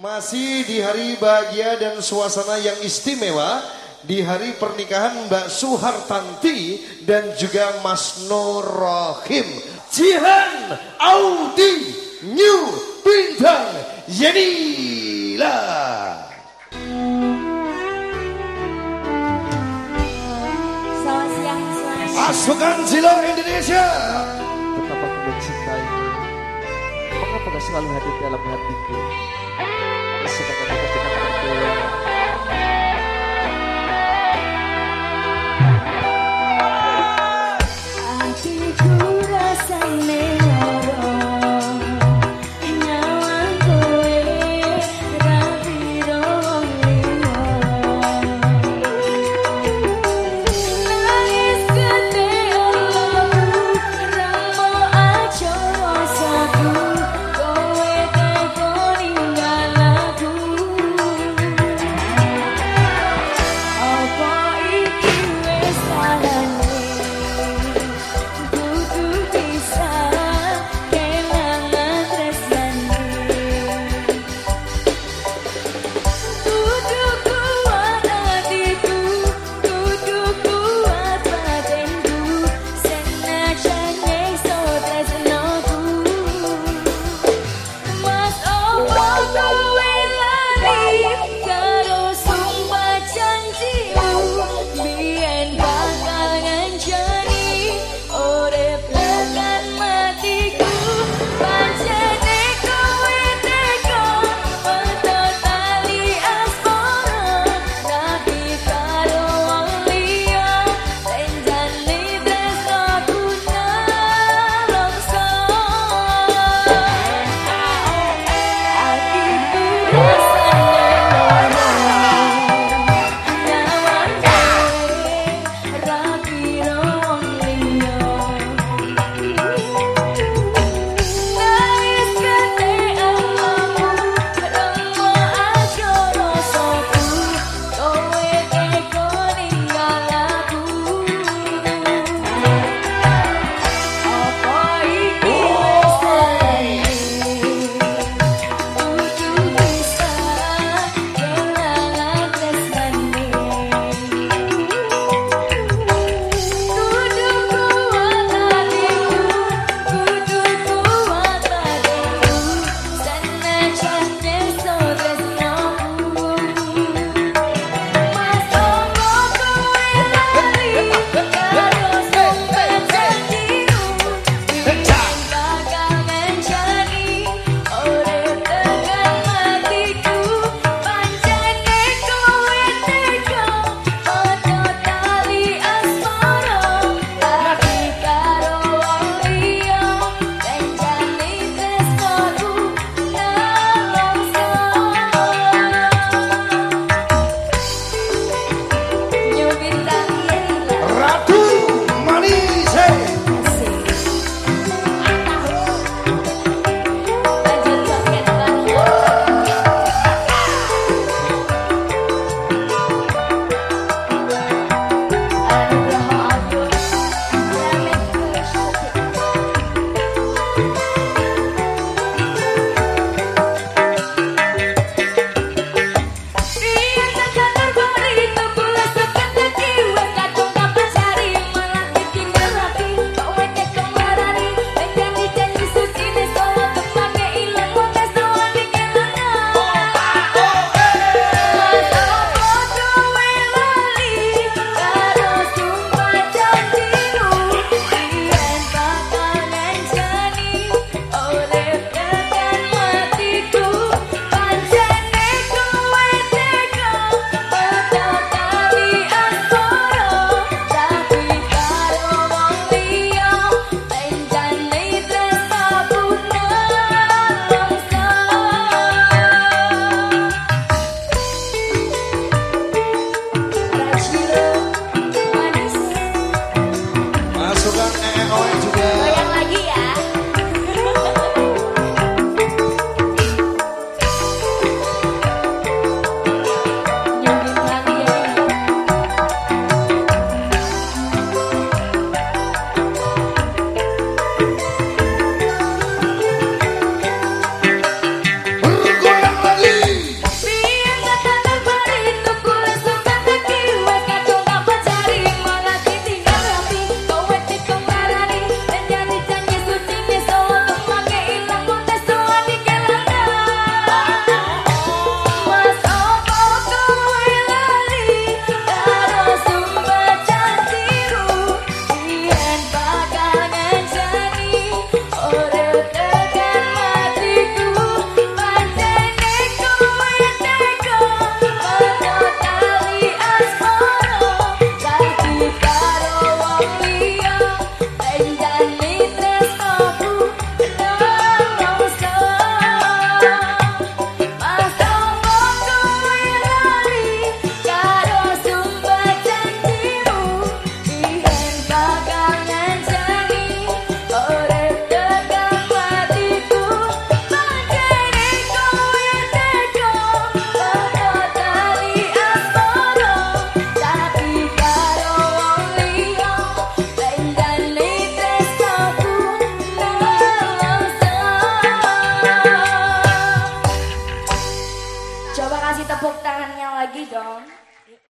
Masih di hari bahagia dan suasana yang istimewa di hari pernikahan Mbak Suhartanti dan juga Mas Nur Rahim. Jihan Audi New Bintang Yenila. Selamat siang. Pasukan Zilo Indonesia. Betapa aku mencintaimu Mengapa kau selalu hadir dalam hatiku Sedangkan aku tidak berdua